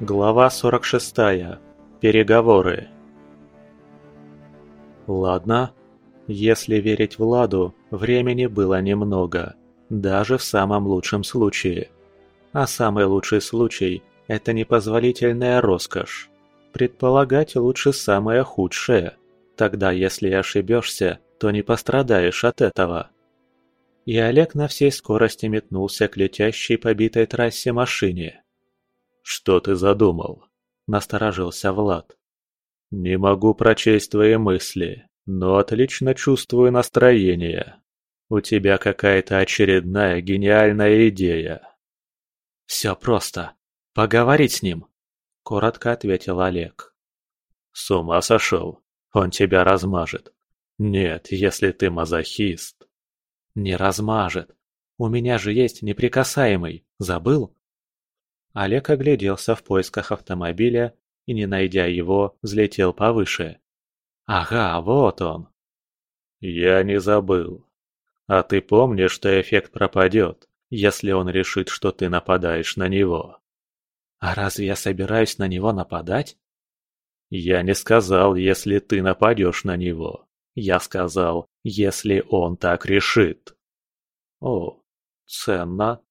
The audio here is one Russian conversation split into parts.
Глава 46. Переговоры. Ладно. Если верить Владу, времени было немного. Даже в самом лучшем случае. А самый лучший случай – это непозволительная роскошь. Предполагать лучше самое худшее. Тогда, если ошибешься, то не пострадаешь от этого. И Олег на всей скорости метнулся к летящей побитой трассе машине. «Что ты задумал?» – насторожился Влад. «Не могу прочесть твои мысли, но отлично чувствую настроение. У тебя какая-то очередная гениальная идея». «Все просто. Поговорить с ним», – коротко ответил Олег. «С ума сошел? Он тебя размажет. Нет, если ты мазохист». «Не размажет. У меня же есть неприкасаемый. Забыл?» Олег огляделся в поисках автомобиля и, не найдя его, взлетел повыше. «Ага, вот он!» «Я не забыл. А ты помнишь, что эффект пропадет, если он решит, что ты нападаешь на него?» «А разве я собираюсь на него нападать?» «Я не сказал, если ты нападешь на него. Я сказал, если он так решит». «О, ценно»,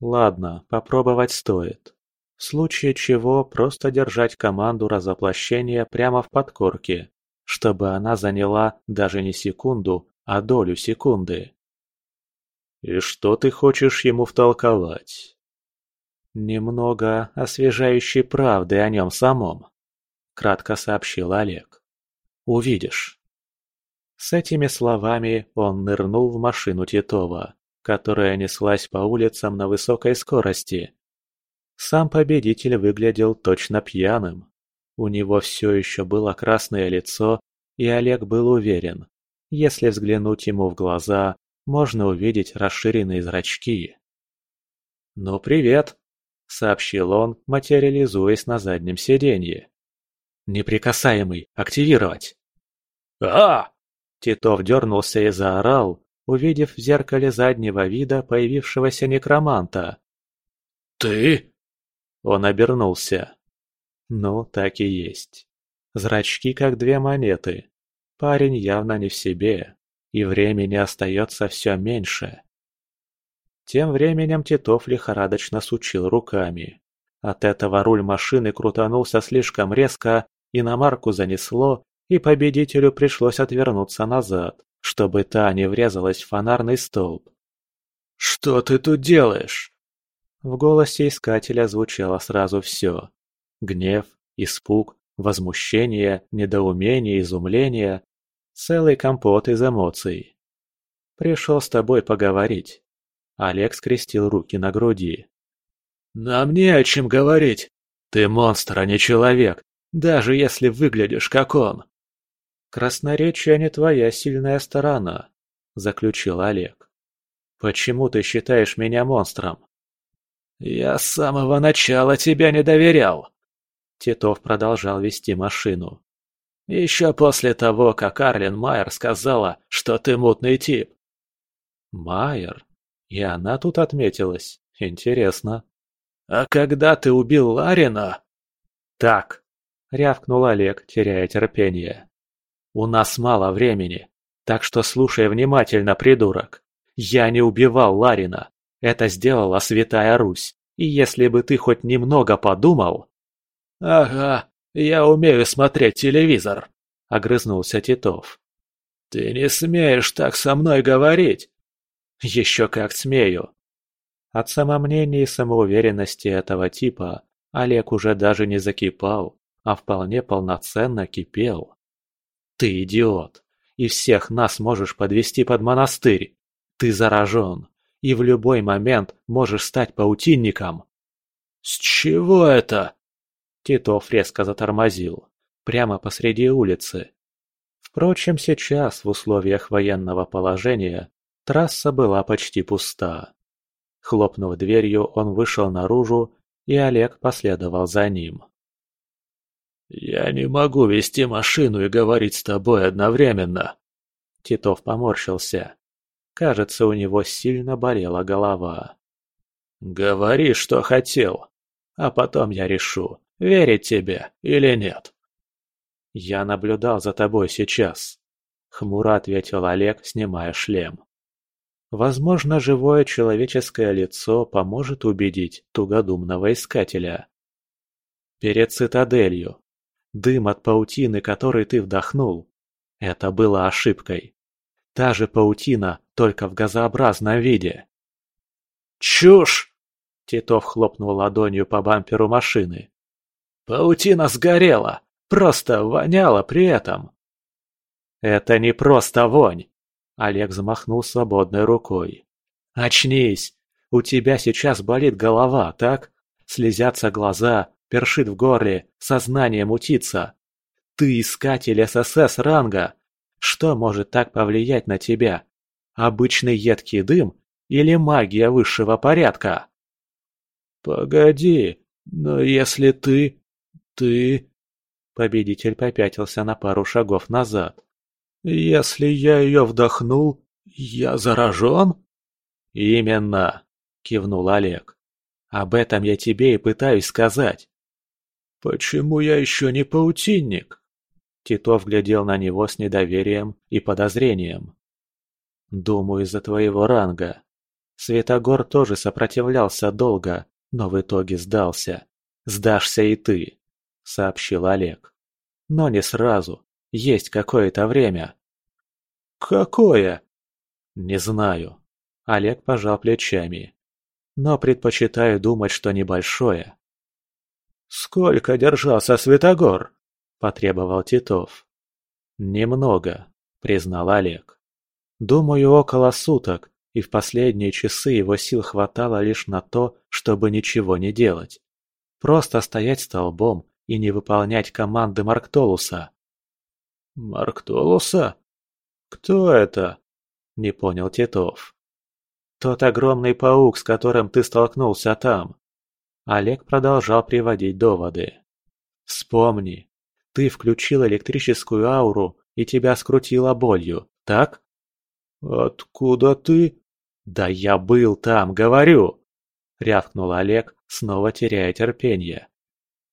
Ладно, попробовать стоит. В случае чего просто держать команду разоплощения прямо в подкорке, чтобы она заняла даже не секунду, а долю секунды. «И что ты хочешь ему втолковать?» «Немного освежающей правды о нем самом», — кратко сообщил Олег. «Увидишь». С этими словами он нырнул в машину Титова которая неслась по улицам на высокой скорости. Сам победитель выглядел точно пьяным. У него все еще было красное лицо, и Олег был уверен, если взглянуть ему в глаза, можно увидеть расширенные зрачки. «Ну, привет!» – сообщил он, материализуясь на заднем сиденье. «Неприкасаемый! Активировать!» «А!» Титов дернулся и заорал, увидев в зеркале заднего вида появившегося некроманта. «Ты?» Он обернулся. Ну, так и есть. Зрачки как две монеты. Парень явно не в себе, и времени остается все меньше. Тем временем Титов лихорадочно сучил руками. От этого руль машины крутанулся слишком резко, иномарку занесло, и победителю пришлось отвернуться назад чтобы та не врезалась в фонарный столб. «Что ты тут делаешь?» В голосе искателя звучало сразу все. Гнев, испуг, возмущение, недоумение, изумление. Целый компот из эмоций. «Пришел с тобой поговорить». Олег скрестил руки на груди. «Нам не о чем говорить. Ты монстр, а не человек, даже если выглядишь как он. «Красноречие не твоя сильная сторона», – заключил Олег. «Почему ты считаешь меня монстром?» «Я с самого начала тебя не доверял!» Титов продолжал вести машину. «Еще после того, как Арлен Майер сказала, что ты мутный тип». «Майер? И она тут отметилась. Интересно». «А когда ты убил Ларина?» «Так», — рявкнул Олег, теряя терпение. У нас мало времени, так что слушай внимательно, придурок. Я не убивал Ларина. Это сделала Святая Русь. И если бы ты хоть немного подумал... Ага, я умею смотреть телевизор, огрызнулся Титов. Ты не смеешь так со мной говорить. Еще как смею. От самомнения и самоуверенности этого типа Олег уже даже не закипал, а вполне полноценно кипел. Ты идиот. И всех нас можешь подвести под монастырь. Ты заражен. И в любой момент можешь стать паутинником. С чего это? Титов резко затормозил. Прямо посреди улицы. Впрочем, сейчас, в условиях военного положения, трасса была почти пуста. Хлопнув дверью, он вышел наружу, и Олег последовал за ним. «Я не могу вести машину и говорить с тобой одновременно!» Титов поморщился. Кажется, у него сильно болела голова. «Говори, что хотел!» а потом я решу, верить тебе или нет. Я наблюдал за тобой сейчас, хмуро ответил Олег, снимая шлем. Возможно, живое человеческое лицо поможет убедить тугодумного искателя. Перед цитаделью. Дым от паутины, который ты вдохнул. Это было ошибкой. Та же паутина, только в газообразном виде. «Чушь!» Титов хлопнул ладонью по бамперу машины. «Паутина сгорела! Просто воняла при этом!» «Это не просто вонь!» Олег замахнул свободной рукой. «Очнись! У тебя сейчас болит голова, так? Слезятся глаза, першит в горле, сознание мутится. Ты искатель ССС ранга. Что может так повлиять на тебя? Обычный едкий дым или магия высшего порядка?» «Погоди, но если ты... ты...» Победитель попятился на пару шагов назад. «Если я ее вдохнул, я заражен?» «Именно!» – кивнул Олег. «Об этом я тебе и пытаюсь сказать». «Почему я еще не паутинник?» Титов глядел на него с недоверием и подозрением. «Думаю, из-за твоего ранга. Светогор тоже сопротивлялся долго, но в итоге сдался. Сдашься и ты», — сообщил Олег. «Но не сразу. Есть какое-то время». «Какое?» «Не знаю». Олег пожал плечами. «Но предпочитаю думать, что небольшое». «Сколько держался Светогор?» – потребовал Титов. «Немного», – признал Олег. «Думаю, около суток, и в последние часы его сил хватало лишь на то, чтобы ничего не делать. Просто стоять столбом и не выполнять команды Марктолуса. «Марктолуса? Кто это?» – не понял Титов. «Тот огромный паук, с которым ты столкнулся там». Олег продолжал приводить доводы. «Вспомни, ты включил электрическую ауру и тебя скрутило болью, так?» «Откуда ты?» «Да я был там, говорю!» — рявкнул Олег, снова теряя терпение.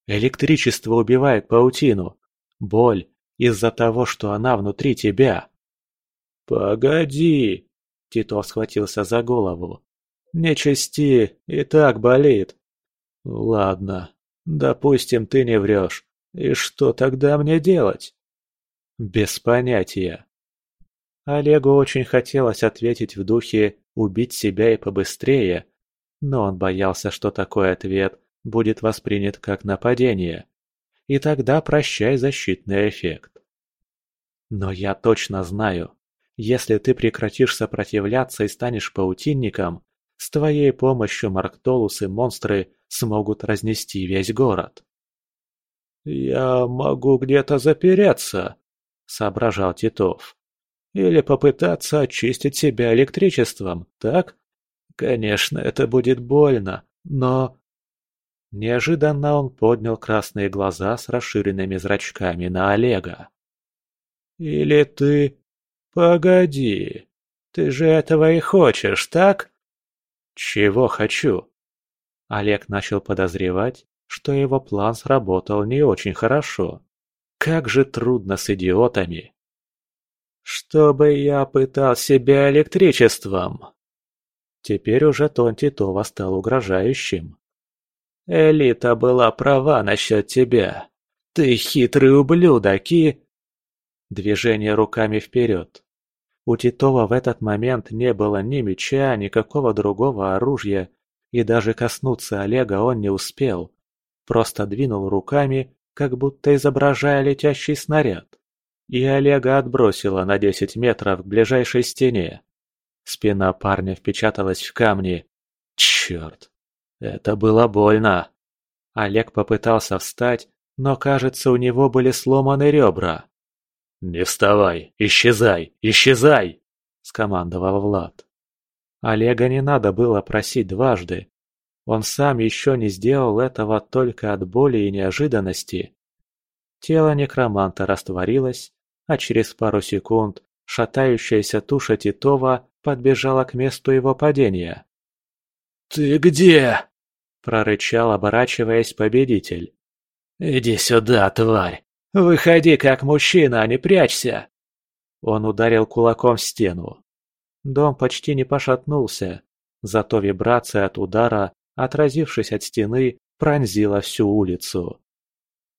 «Электричество убивает паутину. Боль из-за того, что она внутри тебя». «Погоди!» — Титов схватился за голову. «Не чести, и так болит». «Ладно, допустим, ты не врешь. И что тогда мне делать?» «Без понятия». Олегу очень хотелось ответить в духе убить себя и побыстрее, но он боялся, что такой ответ будет воспринят как нападение, и тогда прощай защитный эффект. Но я точно знаю, если ты прекратишь сопротивляться и станешь паутинником, с твоей помощью Марктолус и монстры смогут разнести весь город. «Я могу где-то запереться», — соображал Титов. Или попытаться очистить себя электричеством, так? Конечно, это будет больно, но... Неожиданно он поднял красные глаза с расширенными зрачками на Олега. «Или ты... Погоди, ты же этого и хочешь, так?» «Чего хочу?» Олег начал подозревать, что его план сработал не очень хорошо. Как же трудно с идиотами. «Чтобы я пытал себя электричеством!» Теперь уже тон Титова стал угрожающим. «Элита была права насчет тебя. Ты хитрый ублюдок и...» Движение руками вперед. У Титова в этот момент не было ни меча, ни какого другого оружия, и даже коснуться Олега он не успел. Просто двинул руками, как будто изображая летящий снаряд и Олега отбросило на десять метров к ближайшей стене. Спина парня впечаталась в камни. Черт, это было больно. Олег попытался встать, но, кажется, у него были сломаны ребра. «Не вставай! Исчезай! Исчезай!» – скомандовал Влад. Олега не надо было просить дважды. Он сам еще не сделал этого только от боли и неожиданности. Тело некроманта растворилось, а через пару секунд шатающаяся туша Титова подбежала к месту его падения. «Ты где?» – прорычал, оборачиваясь победитель. «Иди сюда, тварь! Выходи как мужчина, а не прячься!» Он ударил кулаком в стену. Дом почти не пошатнулся, зато вибрация от удара, отразившись от стены, пронзила всю улицу.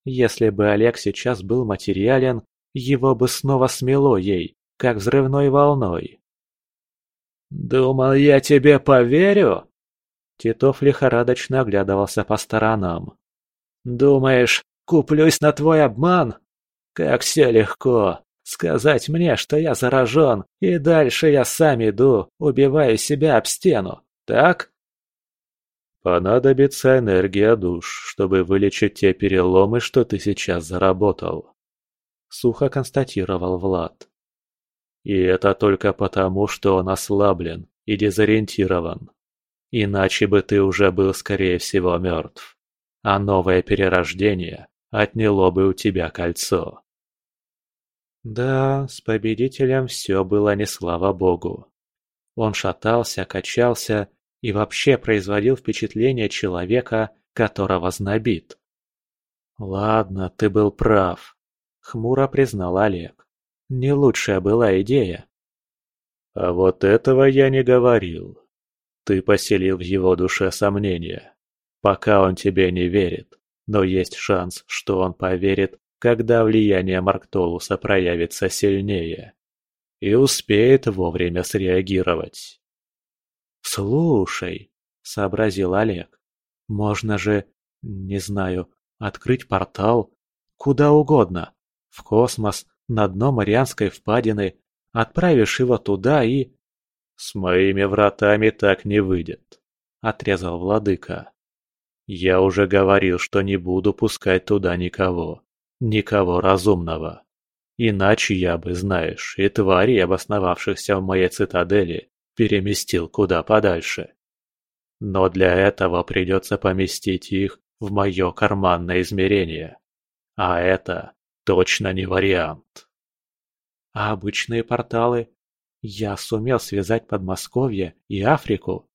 Если бы Олег сейчас был материален, его бы снова смело ей, как взрывной волной. «Думал, я тебе поверю?» Титов лихорадочно оглядывался по сторонам. «Думаешь, куплюсь на твой обман? Как все легко. Сказать мне, что я заражен, и дальше я сам иду, убиваю себя об стену, так?» Понадобится энергия душ, чтобы вылечить те переломы, что ты сейчас заработал. Сухо констатировал Влад. И это только потому, что он ослаблен и дезориентирован. Иначе бы ты уже был, скорее всего, мертв. А новое перерождение отняло бы у тебя кольцо. Да, с победителем все было не слава богу. Он шатался, качался и вообще производил впечатление человека, которого знобит. «Ладно, ты был прав», — хмуро признал Олег. «Не лучшая была идея». «А вот этого я не говорил. Ты поселил в его душе сомнения. Пока он тебе не верит, но есть шанс, что он поверит, когда влияние Марктолуса проявится сильнее. И успеет вовремя среагировать». «Слушай», — сообразил Олег, — «можно же, не знаю, открыть портал куда угодно, в космос, на дно Марианской впадины, отправишь его туда и...» «С моими вратами так не выйдет», — отрезал владыка. «Я уже говорил, что не буду пускать туда никого, никого разумного. Иначе я бы, знаешь, и тварей, обосновавшихся в моей цитадели, переместил куда подальше. Но для этого придется поместить их в мое карманное измерение. А это точно не вариант. А обычные порталы? Я сумел связать Подмосковье и Африку.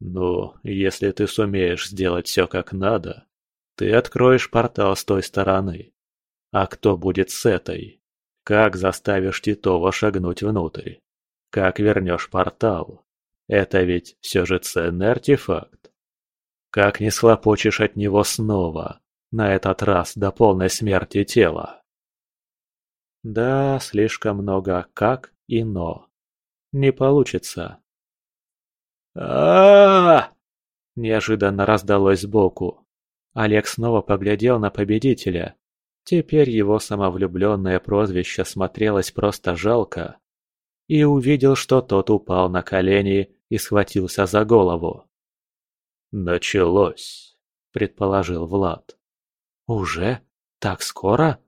Ну, если ты сумеешь сделать все как надо, ты откроешь портал с той стороны. А кто будет с этой? Как заставишь Титова шагнуть внутрь? Как вернешь портал? Это ведь все же ценный артефакт. Как не схлопочешь от него снова, на этот раз до полной смерти тела? Да, слишком много «как» и «но». Не получится. а Неожиданно раздалось сбоку. Олег снова поглядел на победителя. Теперь его самовлюбленное прозвище смотрелось просто жалко и увидел, что тот упал на колени и схватился за голову. «Началось», — предположил Влад. «Уже? Так скоро?»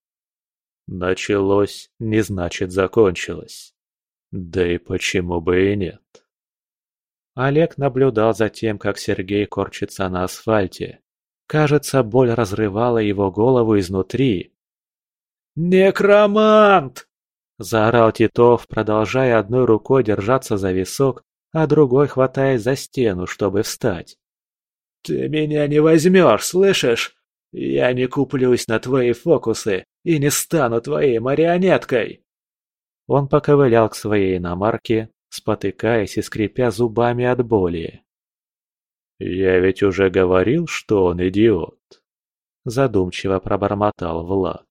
«Началось не значит закончилось. Да и почему бы и нет?» Олег наблюдал за тем, как Сергей корчится на асфальте. Кажется, боль разрывала его голову изнутри. «Некромант!» Заорал Титов, продолжая одной рукой держаться за висок, а другой хватаясь за стену, чтобы встать. «Ты меня не возьмешь, слышишь? Я не куплюсь на твои фокусы и не стану твоей марионеткой!» Он поковылял к своей иномарке, спотыкаясь и скрипя зубами от боли. «Я ведь уже говорил, что он идиот», — задумчиво пробормотал Влад.